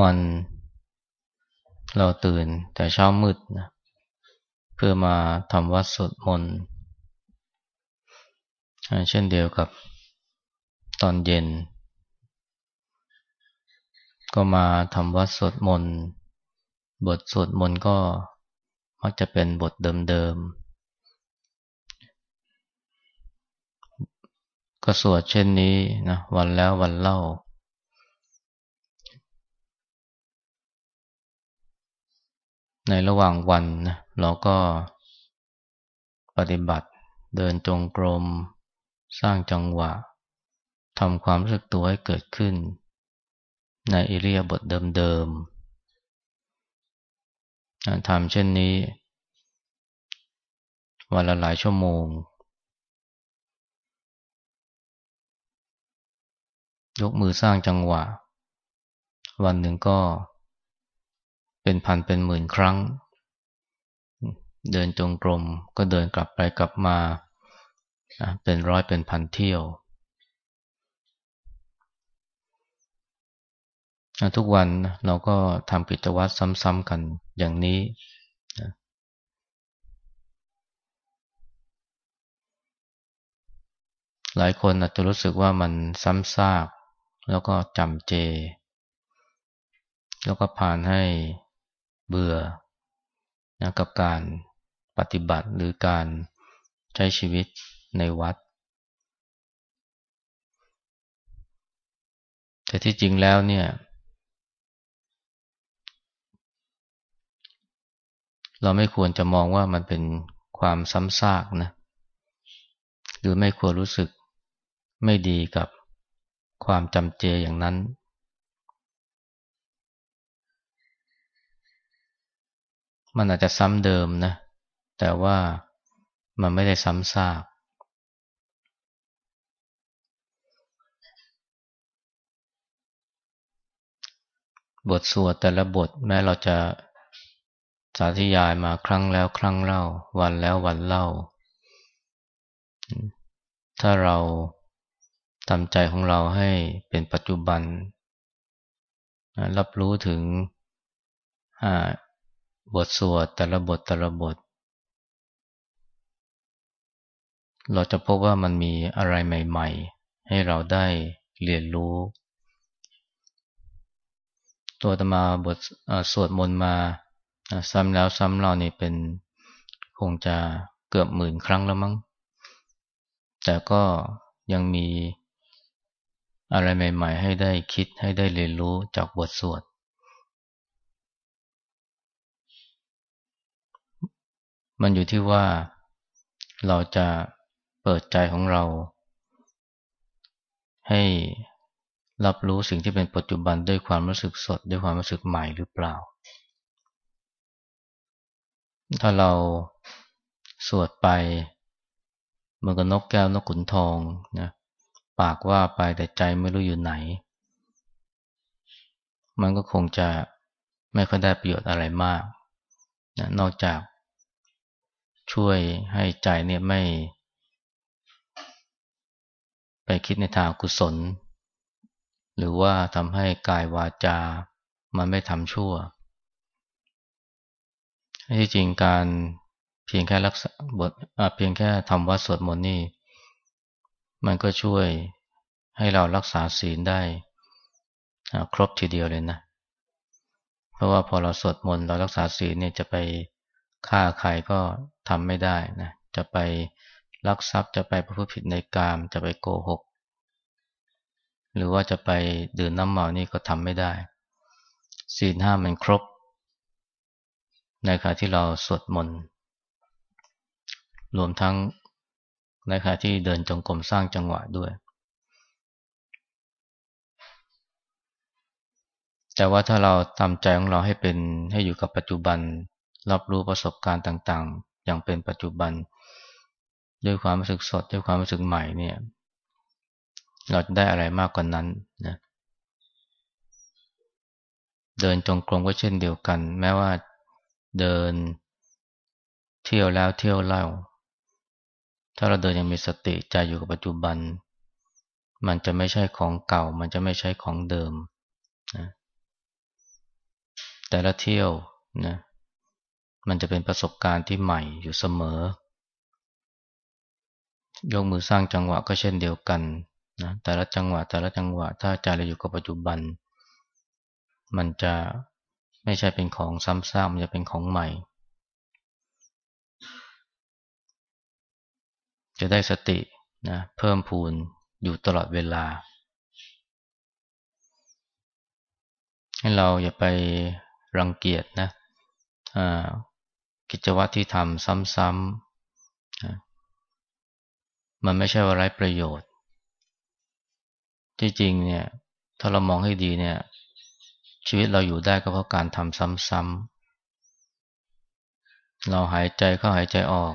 วัน เราตื่นแต่เช้ามืดนะเพื่อมาทำวัดสวดมนต์เช่นเดียวกับตอนเย็น ก็มาทำวัดสวดมนต์บทสวดมนต์ก็มักจะเป็นบทเดิมๆก็สวดเช่นนี้นะวันแล้ววันเล่า ในระหว่างวันนะเราก็ปฏิบัติเดินจงกรม สร้างจังหวะทำความรู้สึกตัวให้เกิดขึ้น ในอิริยาบถเดิมๆทำเช่นนี้ วันละหลายชั่วโมง ยกมือสร้างจังหวะ วันหนึ่งก็ เป็นพันเป็นหมื่นครั้ง เดินจงกรมก็เดินกลับไปกลับมา เป็นร้อยเป็นพันเที่ยว ทุกวันเราก็ทำกิจวัตรซ้ำๆกันอย่างนี้หลายคนอาจจะรู้สึกว่ามันซ้ำซาก แล้วก็จำเจ แล้วก็ผ่านให้ เบื่อนะกับการปฏิบัติหรือการใช้ชีวิตในวัด แต่ที่จริงแล้วเนี่ย เราไม่ควรจะมองว่ามันเป็นความซ้ำซากนะหรือไม่ควรรู้สึกไม่ดีกับความจำเจอย่างนั้น มันอาจจะซ้ำเดิมนะ แต่ว่ามันไม่ได้ซ้ำซากบทสวดแต่ละบทแม้เราจะสาธยายมาครั้งแล้วครั้งเล่า วันแล้ววันเล่า ถ้าเราทำใจของเราให้เป็นปัจจุบัน รับรู้ถึง บทสวดแต่ละบทแต่ละบท เราจะพบว่ามันมีอะไรใหม่ ๆ ให้เราได้เรียนรู้ ตัวตมาบทสวดมนต์มาซ้ำแล้วซ้ำเล่านี่เป็นคงจะเกือบหมื่นครั้งแล้วมั้ง แต่ก็ยังมีอะไรใหม่ ๆ ให้ได้คิดให้ได้เรียนรู้จากบทสวด มันอยู่ที่ว่าเราจะเปิดใจของเรา ให้รับรู้สิ่งที่เป็นปัจจุบันด้วยความรู้สึกสด ด้วยความรู้สึกใหม่หรือเปล่า ถ้าเราสวดไปมันก็นกแก้วนกขุนทองนะปากว่าไปแต่ใจไม่รู้อยู่ไหน มันก็คงจะไม่ค่อยได้ประโยชน์อะไรมากนะนอกจาก ช่วยให้ใจเนี่ยไม่ ไปคิดในทางกุศล หรือว่าทำให้กายวาจา มันไม่ทำชั่วที่จริงการเพียงแค่รักษาบทเพียงแค่ทำวัดสวดมนต์นี่ มันก็ช่วยให้เรารักษาศีลได้ครบทีเดียวเลยนะ เพราะว่าพอเราสวดมนต์เรารักษาศีลเนี่ยจะไป ฆ่าใครก็ทำไม่ได้นะ จะไปลักทรัพย์จะไปประพฤติผิดในกาม จะไปโกหก หรือว่าจะไปดื่มน้ำเมานี่ก็ทำไม่ได้ศีลห้ามันครบ ในขณะที่เราสวดมนต์รวมทั้งในขณะที่เดินจงกรมสร้างจังหวะด้วย แต่ว่าถ้าเราทำใจของเราให้เป็นให้อยู่กับปัจจุบัน รับรู้ประสบการณ์ต่างๆ อย่างเป็นปัจจุบัน ด้วยความรู้สึกสด ด้วยความรู้สึกใหม่เนี่ย เราจะได้อะไรมากกว่านั้นนะเดินจงกรมก็เช่นเดียวกัน แม้ว่าเดินเที่ยวแล้วเที่ยวเล่า ถ้าเราเดินยังมีสติใจอยู่กับปัจจุบัน มันจะไม่ใช่ของเก่า มันจะไม่ใช่ของเดิมนะแต่ละเที่ยวนะ มันจะเป็นประสบการณ์ที่ใหม่อยู่เสมอ ยกมือสร้างจังหวะก็เช่นเดียวกันนะแต่ละจังหวะแต่ละจังหวะถ้าใจเราอยู่กับปัจจุบัน มันจะไม่ใช่เป็นของซ้ำซากมันจะเป็นของใหม่ จะได้สตินะเพิ่มพูนอยู่ตลอดเวลา ให้เราอย่าไปรังเกียจนะ กิจวัตรที่ทำซ้ำๆมันไม่ใช่ว่าไร้ประโยชน์ ที่จริงเนี่ย ถ้าเรามองให้ดีเนี่ย ชีวิตเราอยู่ได้ก็เพราะการทำซ้ำๆเราหายใจเข้าหายใจออก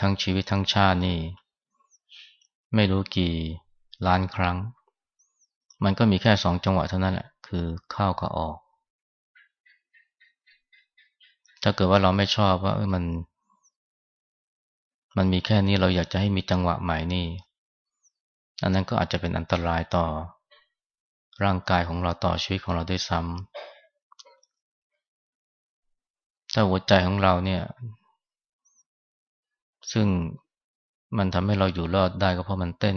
ทั้งชีวิตทั้งชาตินี่ ไม่รู้กี่ล้านครั้ง มันก็มีแค่สองจังหวะเท่านั้นแหละ คือเข้ากับออก ถ้าเกิดว่าเราไม่ชอบว่ามัน มันมีแค่นี้เราอยากจะให้มีจังหวะใหม่นี่ อันนั้นก็อาจจะเป็นอันตรายต่อ ร่างกายของเราต่อชีวิตของเราด้วยซ้ำถ้าหัวใจของเราเนี่ย ซึ่งมันทำให้เราอยู่รอดได้ก็เพราะมันเต้น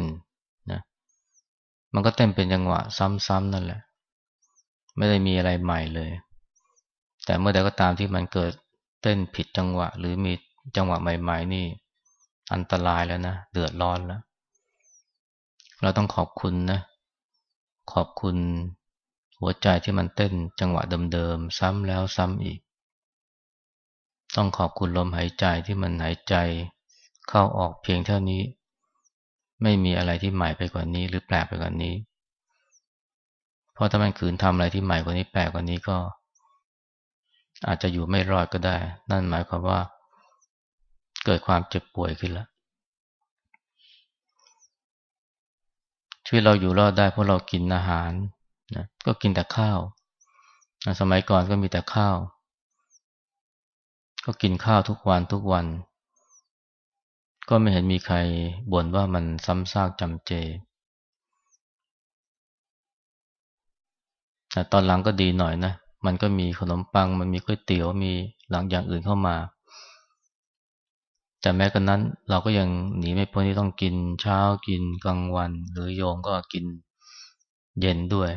นะมันก็เต้นเป็นจังหวะซ้ำๆนั่นแหละ ไม่ได้มีอะไรใหม่เลย แต่เมื่อใดก็ตามที่มันเกิดเต้นผิดจังหวะ หรือมีจังหวะใหม่ ๆ นี่ อันตรายแล้วนะ เดือดร้อนแล้ว เราต้องขอบคุณนะ ขอบคุณหัวใจที่มันเต้นจังหวะเดิมๆซ้ำแล้วซ้ำอีก ต้องขอบคุณลมหายใจที่มันหายใจ เข้าออกเพียงเท่านี้ ไม่มีอะไรที่ใหม่ไปกว่านี้ หรือแปลกไปกว่านี้ เพราะถ้ามันขืนทำอะไรที่ใหม่กว่านี้แปลกกว่านี้ก็ อาจจะอยู่ไม่รอดก็ได้ นั่นหมายความว่า เกิดความเจ็บป่วยขึ้นแล้วชีวิตเราอยู่รอดได้เพราะเรากินอาหารนะก็กินแต่ข้าวสมัยก่อนก็มีแต่ข้าว ก็กินข้าวทุกวันทุกวัน ก็ไม่เห็นมีใครบ่นว่ามันซ้ำซากจำเจแต่ตอนหลังก็ดีหน่อยนะ มันก็มีขนมปัง มันมีก๋วยเตี๋ยวมีหลังอย่างอื่นเข้ามา แต่แม้กระนั้นเราก็ยังหนีไม่พ้นที่ต้องกินเช้ากินกลางวัน หรือโยมก็กินเย็นด้วย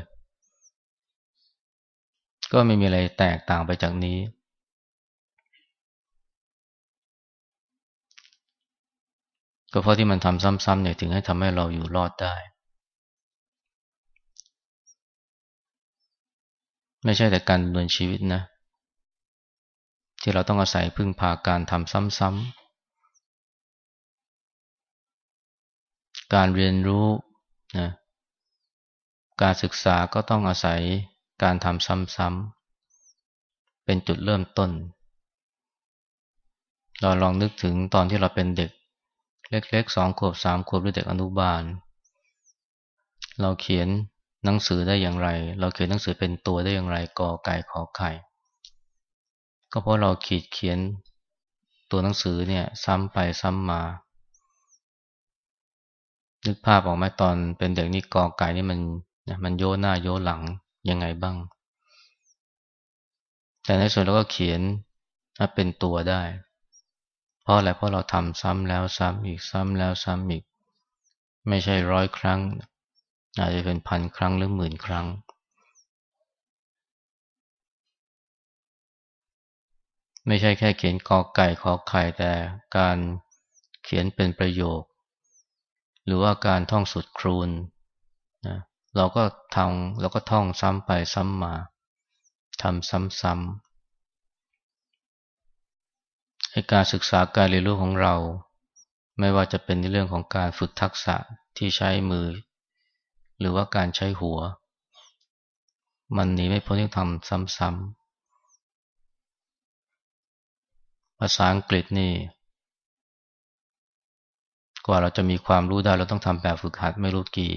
ก็ไม่มีอะไรแตกต่างไปจากนี้ ก็เพราะที่มันทำซ้ำๆเนี่ยถึงให้ทำให้เราอยู่รอดได้ ไม่ใช่แต่การดำเนินชีวิตนะ ที่เราต้องอาศัยพึ่งพาการทำซ้ำๆการเรียนรู้นะการศึกษาก็ต้องอาศัยการทำซ้ำๆเป็นจุดเริ่มต้น เราลองนึกถึงตอนที่เราเป็นเด็ก เล็กๆสองขวบสามขวบหรือเด็กอนุบาล เราเขียน หนังสือได้อย่างไร เราเขียนหนังสือเป็นตัวได้อย่างไรกอไก่ขอไข่ ก็เพราะเราขีดเขียนตัวหนังสือเนี่ยซ้ำไปซ้ำมา นึกภาพออกไหมตอนเป็นเด็กนี่กอไก่นี่มันมันโยหน้าโยหลังยังไงบ้าง แต่ในส่วนเราก็เขียนเป็นตัวได้ เพราะอะไรเพราะเราทำซ้ำแล้วซ้ำอีกซ้ำแล้วซ้ำอีก ไม่ใช่ร้อยครั้ง อาจจะเป็นพันครั้งหรือหมื่นครั้ง ไม่ใช่แค่เขียนกอไก่ขอไข่แต่การเขียนเป็นประโยค หรือว่าการท่องสุดครูนนะเราก็ทำเราก็ท่องซ้ำไปซ้ำมาทำซ้ำๆให้การศึกษาการเรียนรู้ของเรา ไม่ว่าจะเป็นในเรื่องของการฝึกทักษะที่ใช้มือ หรือว่าการใช้หัว มันหนีไม่พ้นที่ทำซ้ำๆภาษาอังกฤษนี่ กว่าเราจะมีความรู้ได้เราต้องทำแบบฝึกหัดไม่รู้กี่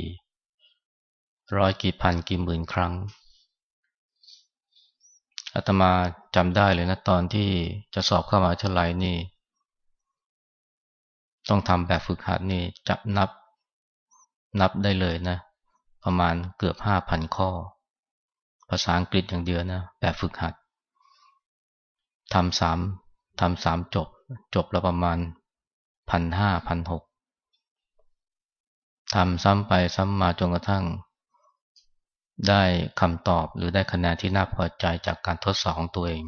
ร้อยกี่พันกี่หมื่นครั้งอาตมาจำได้เลยนะตอนที่จะสอบเข้ามาวิทยาลัยนี่ ต้องทำแบบฝึกหัดนี่จับนับนับได้เลยนะ ประมาณเกือบห้าพันข้อ ภาษาอังกฤษอย่างเดียวนะแบบฝึกหัดทำสามทำสามจบ จบละประมาณพันห้าพันหกทำซ้ำไปซ้ำมาจนกระทั่ง ได้คำตอบหรือได้คะแนนที่น่าพอใจจากการทดสอบของตัวเอง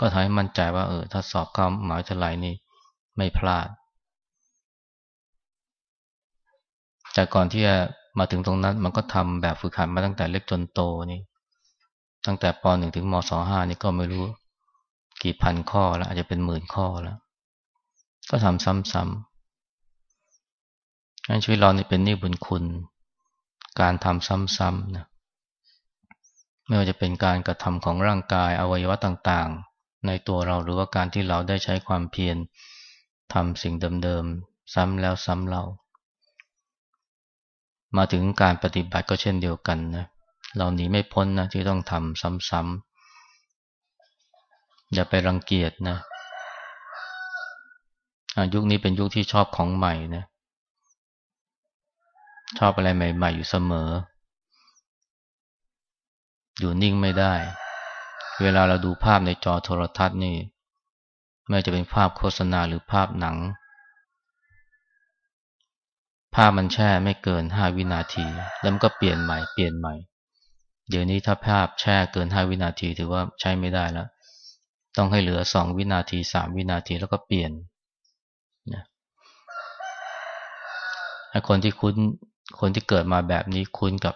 ก็ทำให้มั่นใจว่าเออถ้าสอบเข้ามหาวิทยาลัยนี่ไม่พลาด แต่ก่อนที่จะ มาถึงตรงนั้นมันก็ทำแบบฝึกหัดมาตั้งแต่เล็กจนโตนี่ ตั้งแต่ป .1 ถึงม .25 นี่ก็ไม่รู้ กี่พันข้อแล้วอาจจะเป็นหมื่นข้อแล้ว ก็ทำซ้ำๆงั้นชีวิตเรานี่เป็นนี่บุญคุณ การทำซ้ำๆนะไม่ว่าจะเป็นการกระทำของร่างกายอวัยวะต่างๆ ในตัวเราหรือว่าการที่เราได้ใช้ความเพียรทำสิ่งเดิมๆซ้ำแล้วซ้ำเล่า มาถึงการปฏิบัติก็เช่นเดียวกันนะเราหนีไม่พ้นนะที่ต้องทำซ้ำๆอย่าไปรังเกียจนะยุคนี้เป็นยุคที่ชอบของใหม่นะชอบอะไรใหม่ ๆ อยู่เสมอ อยู่นิ่งไม่ได้ เวลาเราดูภาพในจอโทรทัศน์นี่ ไม่จะเป็นภาพโฆษณาหรือภาพหนัง ภาพมันแช่ไม่เกินห้าวินาที แล้วมันก็เปลี่ยนใหม่เปลี่ยนใหม่ เดี๋ยวนี้ถ้าภาพแช่เกินห้าวินาทีถือว่าใช้ไม่ได้แล้ว ต้องให้เหลือสองวินาทีสามวินาทีแล้วก็เปลี่ยนนะคนที่คุ้นคนที่เกิดมาแบบนี้คุ้นกับ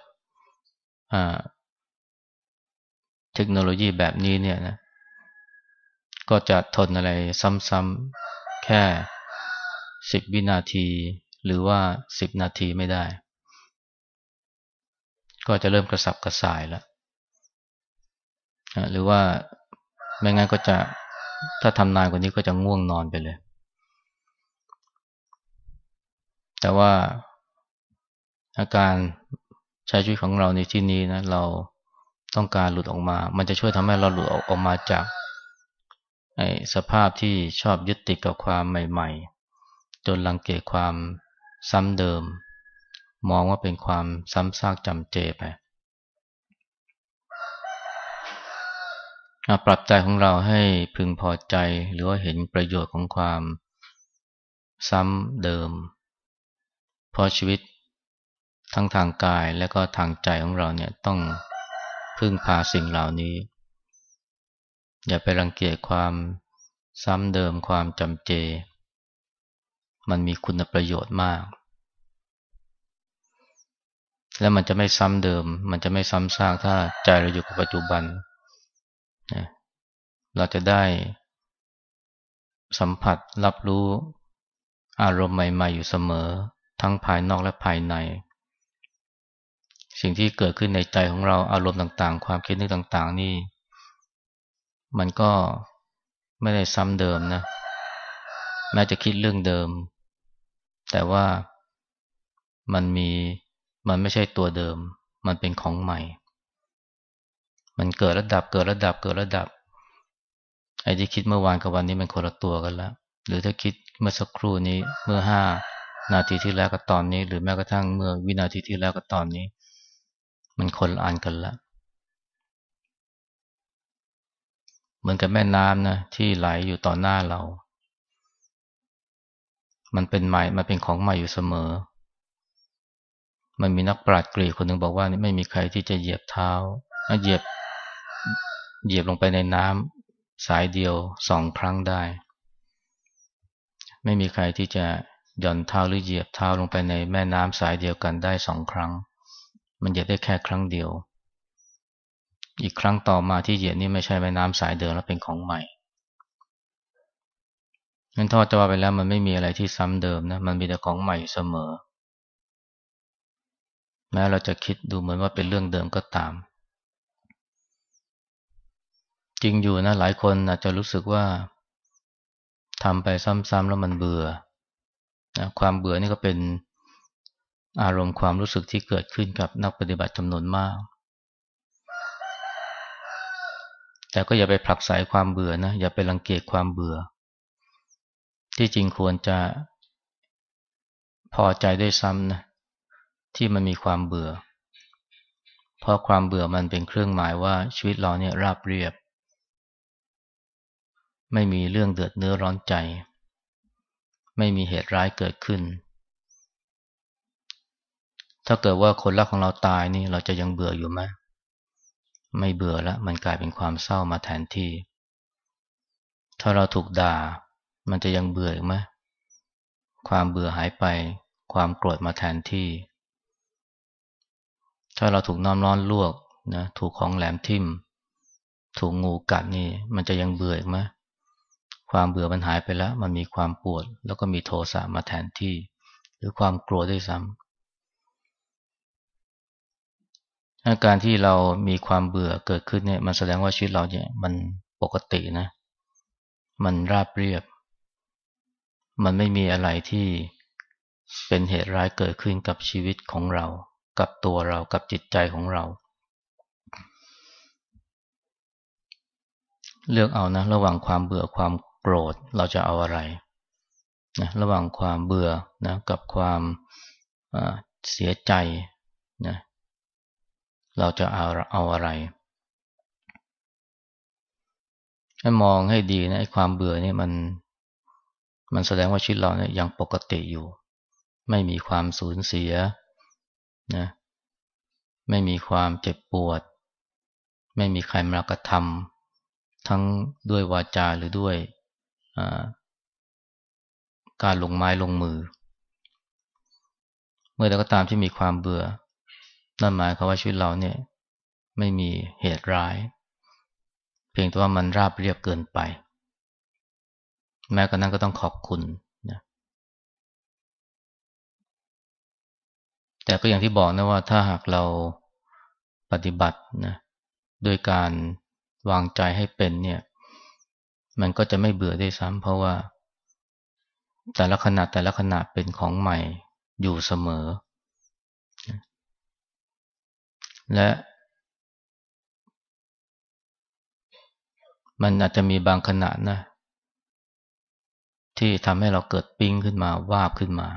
เทคโนโลยีแบบนี้เนี่ยนะก็จะทนอะไรซ้ำๆแค่สิบวินาที หรือว่าสิบนาทีไม่ได้ ก็จะเริ่มกระสับกระส่ายแล้วหรือว่าไม่งั้นก็จะถ้าทำนานกว่านี้ก็จะง่วงนอนไปเลย แต่ว่าอาการใช้ชีวิตของเราในที่นี้นะเราต้องการหลุดออกมา มันจะช่วยทำให้เราหลุดออกมาจากสภาพที่ชอบยึดติดกับความใหม่ ๆ จนรังเกียจความ ซ้ำเดิม มองว่าเป็นความซ้ำซากจำเจไปปรับใจของเราให้พึงพอใจหรือว่าเห็นประโยชน์ของความซ้ำเดิม เพราะชีวิตทั้งทางกายและก็ทางใจของเราเนี่ยต้องพึ่งพาสิ่งเหล่านี้ อย่าไปรังเกียจความซ้ำเดิมความจำเจ มันมีคุณประโยชน์มาก แล้วมันจะไม่ซ้ำเดิม มันจะไม่ซ้ำซากถ้าใจเราอยู่กับปัจจุบันนะเราจะได้สัมผัสรับรู้อารมณ์ใหม่ๆอยู่เสมอ ทั้งภายนอกและภายใน สิ่งที่เกิดขึ้นในใจของเราอารมณ์ต่างๆ ความคิดนึกต่างๆ นี่ มันก็ไม่ได้ซ้ำเดิมนะ แม้จะคิดเรื่องเดิม แต่ว่ามันมี มันไม่ใช่ตัวเดิม มันเป็นของใหม่ มันเกิดระดับเกิดระดับเกิดระดับ ไอ้ที่คิดเมื่อวานกับวันนี้มันคนละตัวกันแล้ว หรือถ้าคิดเมื่อสักครู่นี้เมื่อห้านาทีที่แล้วกับตอนนี้ หรือแม้กระทั่งเมื่อวินาทีที่แล้วกับตอนนี้ มันคนละอันกันละเหมือนกับแม่น้ำนะที่ไหลอยู่ต่อหน้าเรา มันเป็นใหม่ มันเป็นของใหม่อยู่เสมอ มันมีนักปราชญ์กรีกคนหนึ่งบอกว่านี่ไม่มีใครที่จะเหยียบเท้าเหยียบเหยียบลงไปในน้ำสายเดียวสองครั้งได้ ไม่มีใครที่จะหย่อนเท้าหรือเหยียบเท้าลงไปในแม่น้ำสายเดียวกันได้สองครั้ง มันเหยียบได้แค่ครั้งเดียว อีกครั้งต่อมาที่เหยียบนี่ไม่ใช่แม่น้ำสายเดิมแล้วเป็นของใหม่งั้นทอดจะว่าไปแล้วมันไม่มีอะไรที่ซ้ำเดิมนะมันมีแต่ของใหม่เสมอ แม้เราจะคิดดูเหมือนว่าเป็นเรื่องเดิมก็ตาม จริงอยู่นะหลายคนอาจจะรู้สึกว่าทำไปซ้ำๆแล้วมันเบื่อนะความเบื่อนี่ก็เป็นอารมณ์ความรู้สึกที่เกิดขึ้นกับนักปฏิบัติจำนวนมาก แต่ก็อย่าไปผลักไสความเบื่อนะ อย่าไปรังเกียจความเบื่อ ที่จริงควรจะพอใจด้วยซ้ำนะ ที่มันมีความเบื่อ เพราะความเบื่อมันเป็นเครื่องหมายว่าชีวิตเราเนี่ยราบเรียบ ไม่มีเรื่องเดือดเนื้อร้อนใจ ไม่มีเหตุร้ายเกิดขึ้น ถ้าเกิดว่าคนรักของเราตายนี่เราจะยังเบื่ออยู่ไหมไม่เบื่อแล้วมันกลายเป็นความเศร้ามาแทนที่ ถ้าเราถูกด่า มันจะยังเบื่ออีกไหมความเบื่อหายไป ความโกรธมาแทนที่ ถ้าเราถูกน้ำร้อนลวกนะถูกของแหลมทิ่ม ถูกงูกัดนี่มันจะยังเบื่ออีกไหมความเบื่อมันหายไปแล้ว มันมีความปวด แล้วก็มีโทสะมาแทนที่ หรือความกลัวด้วยซ้ำอาการที่เรามีความเบื่อเกิดขึ้นเนี่ย มันแสดงว่าชีวิตเราเนี่ยมันปกตินะ มันราบเรียบ มันไม่มีอะไรที่เป็นเหตุร้ายเกิดขึ้นกับชีวิตของเรา กับตัวเรากับจิตใจของเรา เลือกเอานะ ระหว่างความเบื่อความโกรธเราจะเอาอะไรนะระหว่างความเบื่อนะกับความเสียใจนะเราจะเอาเอาอะไรให้มองให้ดีนะไอ้ความเบื่อนี่มัน มันแสดงว่าชีวิตเราเนี่ยยังปกติอยู่ ไม่มีความสูญเสีย นะไม่มีความเจ็บปวด ไม่มีใครมากระทำทั้งด้วยวาจาหรือด้วยการลงไม้ลงมือ เมื่อใดก็ตามที่มีความเบื่อ นั่นหมายความว่าชีวิตเราเนี่ยไม่มีเหตุร้าย เพียงแต่ว่ามันราบเรียบเกินไป แม้กระนั้นก็ต้องขอบคุณ แต่ก็อย่างที่บอกนะว่าถ้าหากเราปฏิบัตินะโดยการวางใจให้เป็นเนี่ย มันก็จะไม่เบื่อได้ซ้ำเพราะว่า แต่ละขณะแต่ละขณะเป็นของใหม่อยู่เสมอ และมันอาจจะมีบางขณะนะ ที่ทำให้เราเกิดปิ้งขึ้นมาวาบขึ้นมา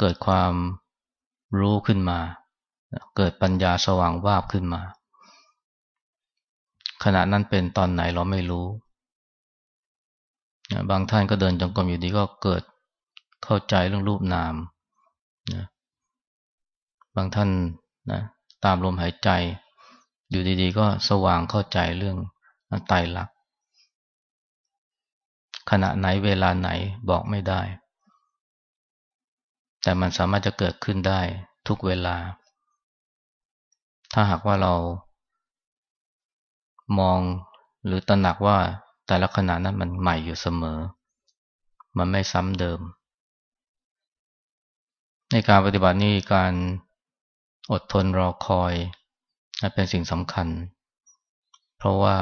เกิดความรู้ขึ้นมา เกิดปัญญาสว่างวาบขึ้นมา ขณะนั้นเป็นตอนไหนเราไม่รู้ บางท่านก็เดินจงกรมอยู่ดีก็เกิดเข้าใจเรื่องรูปนามนะบางท่านนะตามลมหายใจ อยู่ดีๆ ก็สว่างเข้าใจเรื่องไตรลักษณ์ขณะไหนเวลาไหนบอกไม่ได้ แต่มันสามารถจะเกิดขึ้นได้ทุกเวลา ถ้าหากว่าเรา มองหรือตระหนักว่าแต่ละขณะนั้นมันใหม่อยู่เสมอ มันไม่ซ้ำเดิม ในการปฏิบัตินี้การอดทนรอคอยเป็นสิ่งสำคัญ เพราะว่า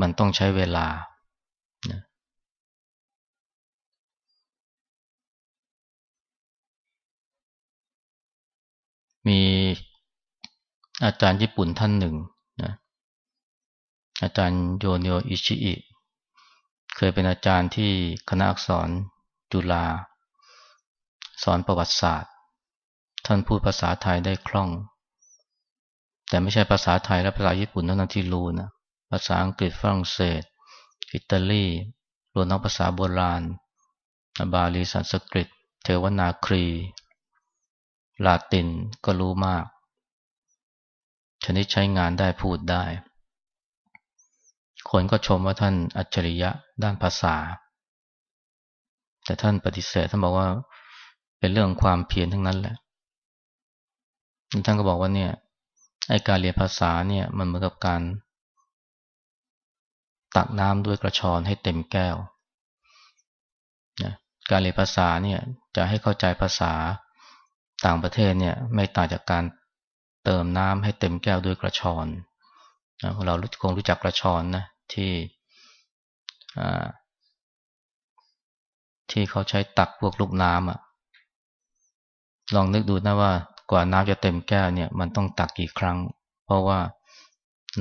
มันต้องใช้เวลา มีอาจารย์ญี่ปุ่นท่านหนึ่งนะอาจารย์โยเนโออิชิอิเคยเป็นอาจารย์ที่คณะอักษรจุฬาสอนประวัติศาสตร์ ท่านพูดภาษาไทยได้คล่อง แต่ไม่ใช่ภาษาไทยและภาษาญี่ปุ่นเท่านั้นที่รู้นะภาษาอังกฤษฝรั่งเศส อิตาลีรวมทั้งภาษาโบราณบาลีสันสกฤต เทวนาครี ลาตินก็รู้มาก ชนิดใช้งานได้พูดได้ คนก็ชมว่าท่านอัจฉริยะด้านภาษา แต่ท่านปฏิเสธท่านบอกว่าเป็นเรื่องความเพียรทั้งนั้นแหละ ท่านก็บอกว่าเนี่ยไอการเรียนภาษาเนี่ยมันเหมือนกับการ ตักน้ำด้วยกระชอนให้เต็มแก้วนะการเรียนภาษาเนี่ยจะให้เข้าใจภาษา ต่างประเทศเนี่ยไม่ต่างจากการเติมน้ำให้เต็มแก้วด้วยกระชอนเราคงรู้จักกระชอนนะที่ที่เขาใช้ตักพวกลูกน้ำอะลองนึกดูนะว่ากว่าน้ำจะเต็มแก้วเนี่ย มันต้องตักกี่ครั้ง เพราะว่า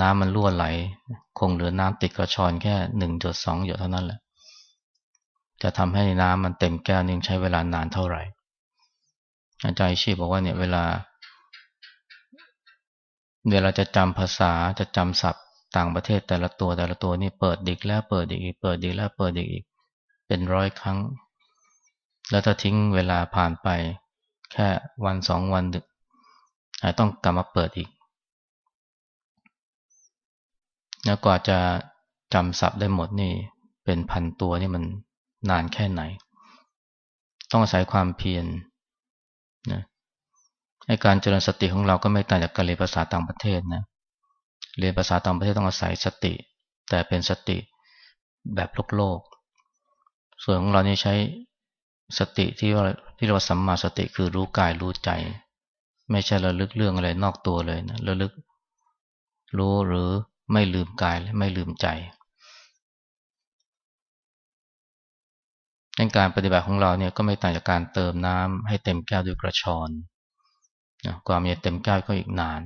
น้ำมันรั่วไหล คงเหลือน้ำติดกระชอนแค่หนึ่งหยดสองหยดเท่านั้นแหละ จะทำให้น้ำมันเต็มแก้วนึงใช้เวลานานเท่าไหร่ อาจารย์ชีบอกว่าเนี่ยเวลา เวลาจะจำภาษาจะจำศัพท์ ต่างประเทศแต่ละตัวแต่ละตัวนี่เปิดดิกแล้วเปิดดิกอีกเปิดดิกแล้วเปิดดิกอีกเป็นร้อยครั้ง แล้วถ้าทิ้งเวลาผ่านไป แค่วันสองวันดึกต้องกลับมาเปิดอีกแล้วกว่าจะจำศัพท์ได้หมดนี่ เป็นพันตัวนี่มันนานแค่ไหน ต้องอาศัยความเพียร นะให้การเจริญสติของเราก็ไม่ต่างจากการเรียนภาษาต่างประเทศนะเรียนภาษาต่างประเทศต้องอาศัยสติ แต่เป็นสติแบบโลกโลก ส่วนของเรานี่ใช้สติที่ว่าที่เราสัมมาสติคือรู้กายรู้ใจ ไม่ใช่ระลึกเรื่องอะไรนอกตัวเลยนะระลึกรู้หรือไม่ลืมกายและไม่ลืมใจ ในการปฏิบัติของเราเนี่ยก็ไม่ต่างจากการเติมน้ำให้เต็มแก้วด้วยกระชอนนะความจะเต็มแก้วก็อีกนาน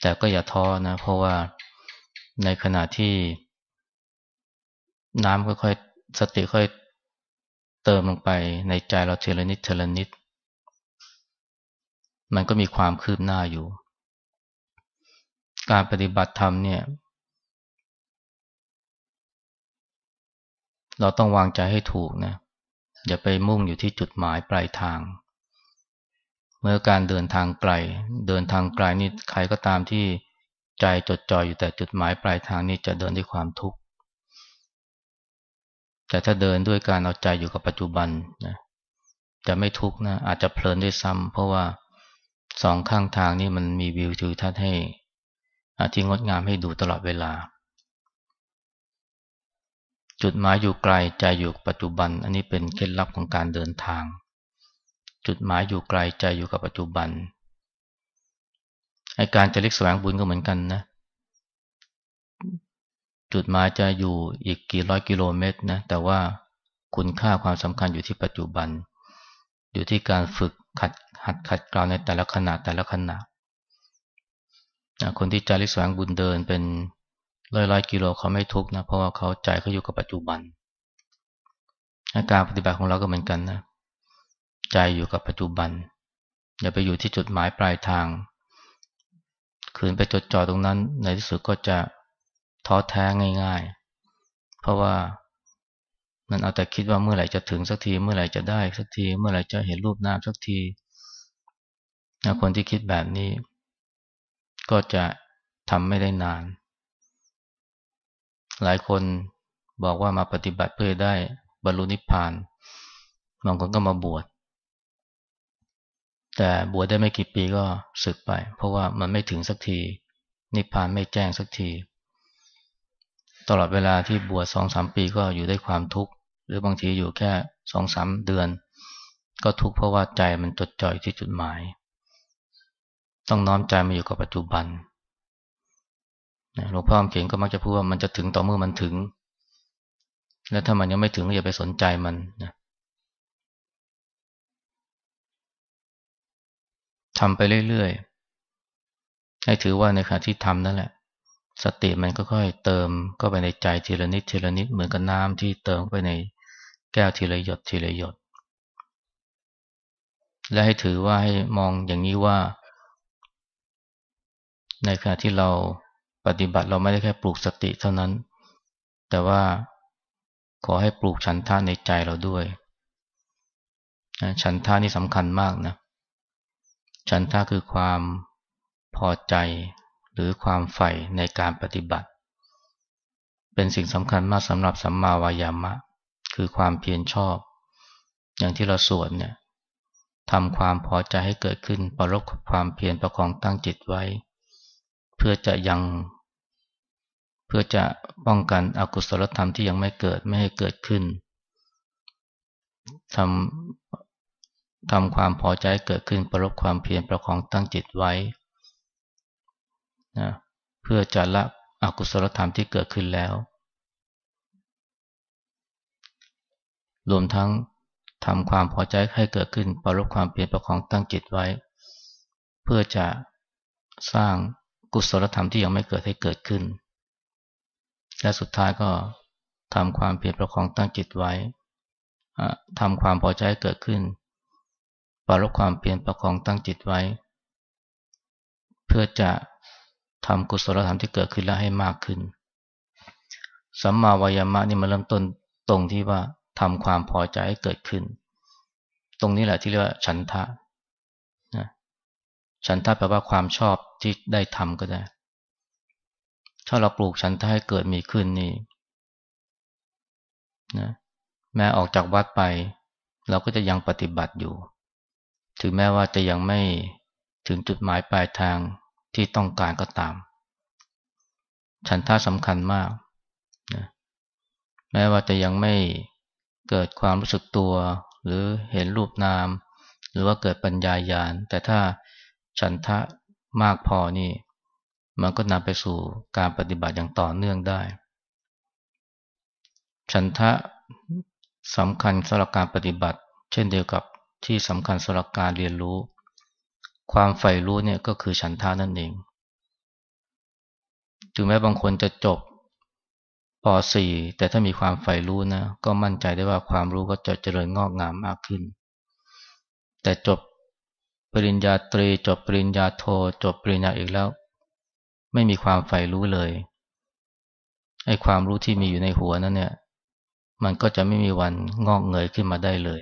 แต่ก็อย่าท้อนะ เพราะว่าในขณะที่ น้ำค่อยๆสติค่อยเติมลงไปในใจเราเทละนิดเทละนิด มันก็มีความคืบหน้าอยู่ การปฏิบัติธรรมเนี่ย เราต้องวางใจให้ถูกนะอย่าไปมุ่งอยู่ที่จุดหมายปลายทาง เมื่อการเดินทางไกล เดินทางไกลนี่ใครก็ตามที่ใจจดจ่ออยู่แต่จุดหมายปลายทางนี้จะเดินด้วยความทุกข์แต่ถ้าเดินด้วยการเอาใจอยู่กับปัจจุบันนะจะไม่ทุกข์นะอาจจะเพลินด้วยซ้ำเพราะว่าสองข้างทางนี่มันมีวิวทิวทัศน์ให้ที่งดงามให้ดูตลอดเวลา จุดหมายอยู่ไกลใจอยู่ปัจจุบัน อันนี้เป็นเคล็ดลับของการเดินทาง จุดหมายอยู่ไกลใจอยู่กับปัจจุบันไอการจะเล็กแสวงบุญก็เหมือนกันนะ จุดหมายจะอยู่อีกกี่ร้อยกิโลเมตรนะ แต่ว่าคุณค่าความสำคัญอยู่ที่ปัจจุบัน อยู่ที่การฝึกขัดหัดขัดเกลาในแต่ละขณะแต่ละขณะคนที่จะเล็กแสวงบุญเดินเป็น ร้อยร้อยกิโลเขาไม่ทุกนะเพราะว่าเขาใจเขาอยู่กับปัจจุบันอาการปฏิบัติของเราก็เหมือนกันนะ ใจอยู่กับปัจจุบัน อย่าไปอยู่ที่จุดหมายปลายทาง คืนไปจดจ่อตรงนั้น ในที่สุดก็จะท้อแท้ง่ายๆ เพราะว่ามันเอาแต่คิดว่าเมื่อไหร่จะถึงสักทีเมื่อไหร่จะได้สักที เมื่อไหร่จะเห็นรูปนามสักทีคนที่คิดแบบนี้ ก็จะทำไม่ได้นาน หลายคนบอกว่ามาปฏิบัติเพื่อได้บรรลุนิพพานบางคนก็มาบวช แต่บวชได้ไม่กี่ปีก็สึกไป เพราะว่ามันไม่ถึงสักที นิพพานไม่แจ้งสักที ตลอดเวลาที่บวชสองสามปีก็อยู่ได้ความทุกข์ หรือบางทีอยู่แค่สองสามเดือน ก็ทุกข์เพราะว่าใจมันจดจ่อยที่จุดหมาย ต้องน้อมใจมาอยู่กับปัจจุบัน หลวงพ่อเขียนก็มักจะพูดว่ามันจะถึงต่อเมื่อมันถึง และถ้ามันยังไม่ถึงก็อย่าไปสนใจมันนะทำไปเรื่อยๆ ให้ถือว่าในขณะที่ทำนั่นแหละ สติมันก็ค่อยเติมก็ไปในใจทีละนิดทีละนิดเหมือนกับน้ำที่เติมไปในแก้วทีละหยดทีละหยด และให้ถือว่าให้มองอย่างนี้ว่า ในขณะที่เรา ปฏิบัติเราไม่ได้แค่ปลูกสติเท่านั้น แต่ว่าขอให้ปลูกฉันท่าในใจเราด้วยฉันท่านี่สำคัญมากนะฉันท่าคือความพอใจหรือความใฝ่ในการปฏิบัติ เป็นสิ่งสำคัญมากสำหรับสัมมาวายามะ คือความเพียรชอบ อย่างที่เราสวดเนี่ยทำความพอใจให้เกิดขึ้นประลบความเพียรประคองตั้งจิตไว้ เพื่อจะยัง เพื่อจะป้องกันอกุศลธรรมที่ยังไม่เกิดไม่ให้เกิดขึ้นทำทำความพอใจเกิดขึ้นประลบความเพียรประคองตั้งจิตไว้นะเพื่อจะละอกุศลธรรมที่เกิดขึ้นแล้ว รวมทั้งทำความพอใจให้เกิดขึ้นประลบความเพียรประคองตั้งจิตไว้ เพื่อจะสร้าง กุศลธรรมที่ยังไม่เกิดให้เกิดขึ้น และสุดท้ายก็ทำความเพียรประคองตั้งจิตไว้ทำความพอใจให้เกิดขึ้นปปรับความเปลี่ยนประคองตั้งจิตไว้ เพื่อจะทำกุศลธรรมที่เกิดขึ้นแล้วให้มากขึ้น สัมมาวายามะนี่มาเริ่มต้นตรงที่ว่าทำความพอใจให้เกิดขึ้น ตรงนี้แหละที่เรียกว่าฉันทะ ฉันทะแปลว่าความชอบที่ได้ทำก็ได้ ถ้าเราปลูกฉันทะให้เกิดมีขึ้นนี่นะแม้ออกจากวัดไป เราก็จะยังปฏิบัติอยู่ ถึงแม้ว่าจะยังไม่ถึงจุดหมายปลายทางที่ต้องการก็ตาม ฉันท่าสำคัญมากนะแม้ว่าจะยังไม่เกิดความรู้สึกตัว หรือเห็นรูปนาม หรือว่าเกิดปัญญายาณแต่ถ้า ฉันทะมากพอนี่ มันก็นำไปสู่การปฏิบัติอย่างต่อเนื่องได้ ฉันทะสำคัญสำหรับการปฏิบัติ เช่นเดียวกับที่สำคัญสำหรับการเรียนรู้ ความใฝ่รู้เนี่ยก็คือฉันทานั่นเอง ถึงแม้บางคนจะจบป .4 แต่ถ้ามีความใฝ่รู้นะ ก็มั่นใจได้ว่าความรู้ก็จะเจริญงอกงามมากขึ้น แต่จบ ปริญญาตรี จบปริญญาโท จบปริญญาเอกแล้ว ไม่มีความใฝ่รู้เลยไอ้ความรู้ที่มีอยู่ในหัวนั้นเนี่ย มันก็จะไม่มีวันงอกเงยขึ้นมาได้เลย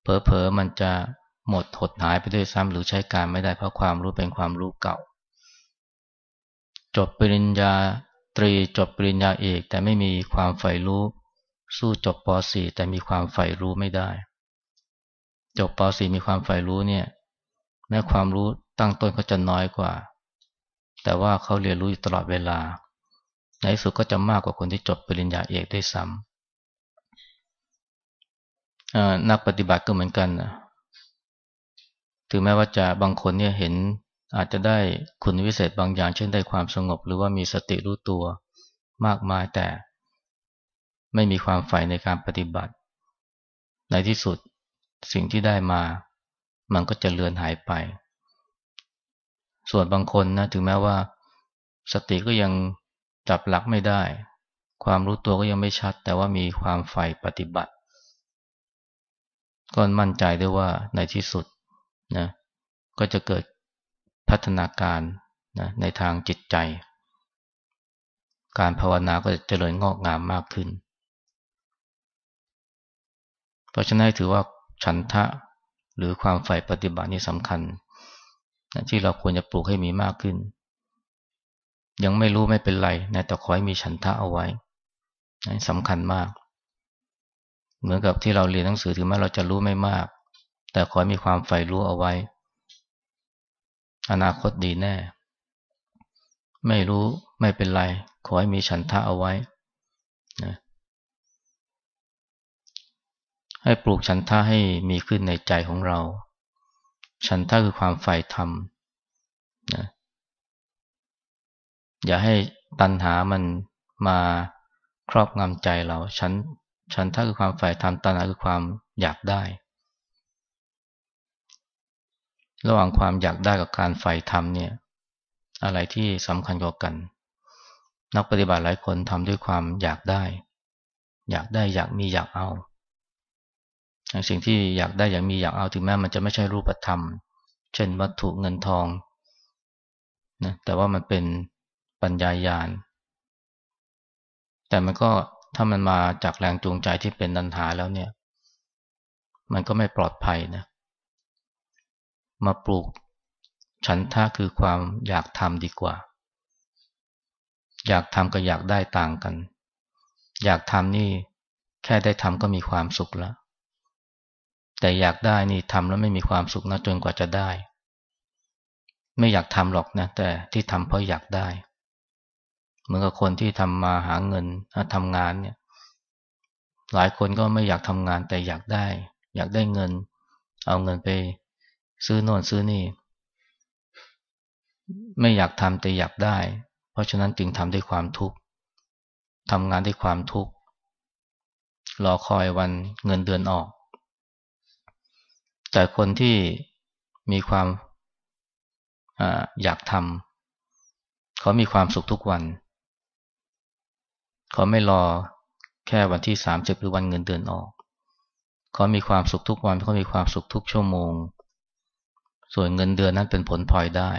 เผลอๆมันจะหมดหดหายไปด้วยซ้ำหรือใช้การไม่ได้เพราะความรู้เป็นความรู้เก่า จบปริญญาตรีจบปริญญาเอก แต่ไม่มีความใฝ่รู้ สู้จบป .4 แต่มีความใฝ่รู้ไม่ได้ จบป .4 มีความใฝ่รู้เนี่ยแม้ความรู้ตั้งต้นเขาจะน้อยกว่า แต่ว่าเขาเรียนรู้อยู่ตลอดเวลา ในสุดก็จะมากกว่าคนที่จบปริญญาเอกได้ซ้ำนักปฏิบัติก็เหมือนกันนะถึงแม้ว่าจะบางคนเนี่ยเห็นอาจจะได้คุณวิเศษบางอย่าง เช่นได้ความสงบ หรือว่ามีสติรู้ตัวมากมายแต่ ไม่มีความใฝ่ในการปฏิบัติ ในที่สุด สิ่งที่ได้มา มันก็จะเลือนหายไป ส่วนบางคนนะถึงแม้ว่า สติก็ยังจับหลักไม่ได้ ความรู้ตัวก็ยังไม่ชัด แต่ว่ามีความใฝ่ปฏิบัติก็มั่นใจได้ว่าในที่สุดนะก็จะเกิดพัฒนาการนะในทางจิตใจ การภาวนาก็จะเจริญงอกงามมากขึ้น เพราะฉะนั้นถือว่า ฉันทะหรือความใฝ่ปฏิบัตินี่สำคัญนะที่เราควรจะปลูกให้มีมากขึ้น ยังไม่รู้ไม่เป็นไรนะแต่ขอให้มีฉันทะเอาไว้นะสำคัญมาก เหมือนกับที่เราเรียนหนังสือถึงแม้เราจะรู้ไม่มาก แต่ขอให้มีความใฝ่รู้เอาไว้ อนาคตดีแน่ ไม่รู้ไม่เป็นไร ขอให้มีฉันทะเอาไว้นะ ให้ปลูกฉันทะให้มีขึ้นในใจของเรา ฉันทะคือความใฝ่ธรรมนะอย่าให้ตัณหามันมาครอบงำใจเรา ฉัน ฉันทะคือความใฝ่ธรรม ตัณหาคือความอยากได้ ระหว่างความอยากได้กับการใฝ่ธรรมเนี่ย อะไรที่สำคัญกว่ากัน นักปฏิบัติหลายคนทำด้วยความอยากได้ อยากได้อยากมีอยากเอา สิ่งที่อยากได้อยากมีอยากเอาถึงแม้มันจะไม่ใช่รูปธรรม เช่นวัตถุเงินทองนะแต่ว่ามันเป็นปัญญายาณ แต่มันก็ถ้ามันมาจากแรงจูงใจที่เป็นนันหาแล้วเนี่ย มันก็ไม่ปลอดภัยนะ มาปลูกฉันทะคือความอยากทำดีกว่า อยากทำกับอยากได้ต่างกัน อยากทำนี่แค่ได้ทำก็มีความสุขแล้ว แต่อยากได้นี่ทำแล้วไม่มีความสุขนะจนกว่าจะได้ ไม่อยากทำหรอกนะ แต่ที่ทำเพราะอยากได้ เหมือนกับคนที่ทำมาหาเงินทำงานเนี่ย หลายคนก็ไม่อยากทำงานแต่อยากได้ อยากได้เงิน เอาเงินไป ซื้อโน่นซื้อนี่ ไม่อยากทำแต่อยากได้ เพราะฉะนั้นจึงทำด้วยความทุกข์ทำงานด้วยความทุกข์รอคอยวันเงินเดือนออก แต่คนที่มีความออยากทำเขามีความสุขทุกวัน เขาไม่รอแค่วันที่สามสิบหรือวันเงินเดือนออก เขามีความสุขทุกวันเขามีความสุขทุกชั่วโมง ส่วนเงินเดือนนั้นเป็นผลพลอยได้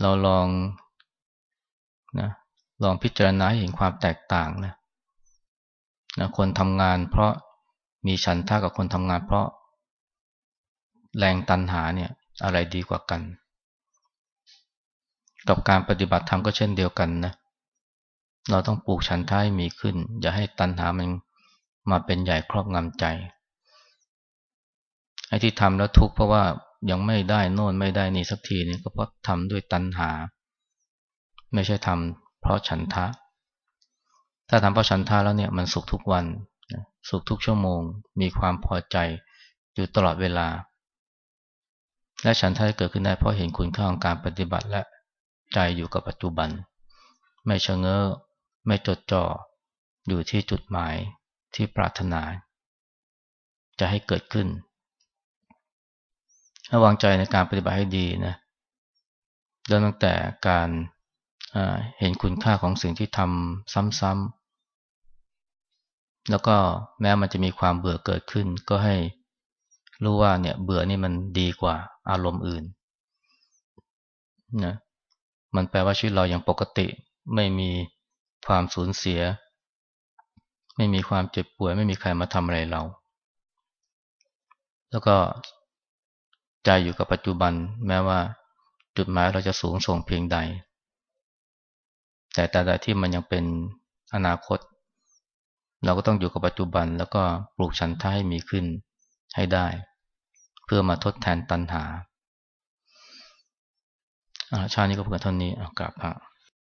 เราลองนะลองพิจารณาเห็นความแตกต่างนะนะคนทำงานเพราะ มีฉันท่ากับคนทำงาน เพราะแรงตันหาเนี่ยอะไรดีกว่ากัน กับการปฏิบัติธรรมก็เช่นเดียวกันนะ เราต้องปลูกฉันท่าให้มีขึ้น อย่าให้ตันหามันมาเป็นใหญ่ครอบงำใจ ไอ้ที่ทำแล้วทุกข์เพราะว่ายังไม่ได้โน่นไม่ได้นี่สักทีนี่ก็เพราะทำด้วยตัณหา ไม่ใช่ทำเพราะฉันทะ ถ้าทำเพราะฉันทะแล้วเนี่ยมันสุขทุกวัน สุขทุกชั่วโมง มีความพอใจอยู่ตลอดเวลา และฉันทะเกิดขึ้นได้เพราะเห็นคุณค่าของการปฏิบัติและใจอยู่กับปัจจุบัน ไม่ชะเง้อไม่จดจ่ออยู่ที่จุดหมายที่ปรารถนา จะให้เกิดขึ้นระวางใจในการปฏิบัติให้ดีนะเริ่มตั้งแต่การเห็นคุณค่าของสิ่งที่ทำซ้ำๆ แล้วก็แม้มันจะมีความเบื่อเกิดขึ้น ก็ให้รู้ว่าเนี่ยเบื่อนี่มันดีกว่าอารมณ์อื่นนะมันแปลว่าชีวิตเราอย่างปกติ ไม่มีความสูญเสีย ไม่มีความเจ็บป่วย ไม่มีใครมาทำอะไรเรา แล้วก็ใจอยู่กับปัจจุบัน แม้ว่าจุดหมายเราจะสูงส่งเพียงใด แต่แต่ใดที่มันยังเป็นอนาคต เราก็ต้องอยู่กับปัจจุบันแล้วก็ปลูกฉันทะให้มีขึ้นให้ได้ เพื่อมาทดแทนตัณหาชาตินี้ก็เพื่อเท่านี้กราบพระ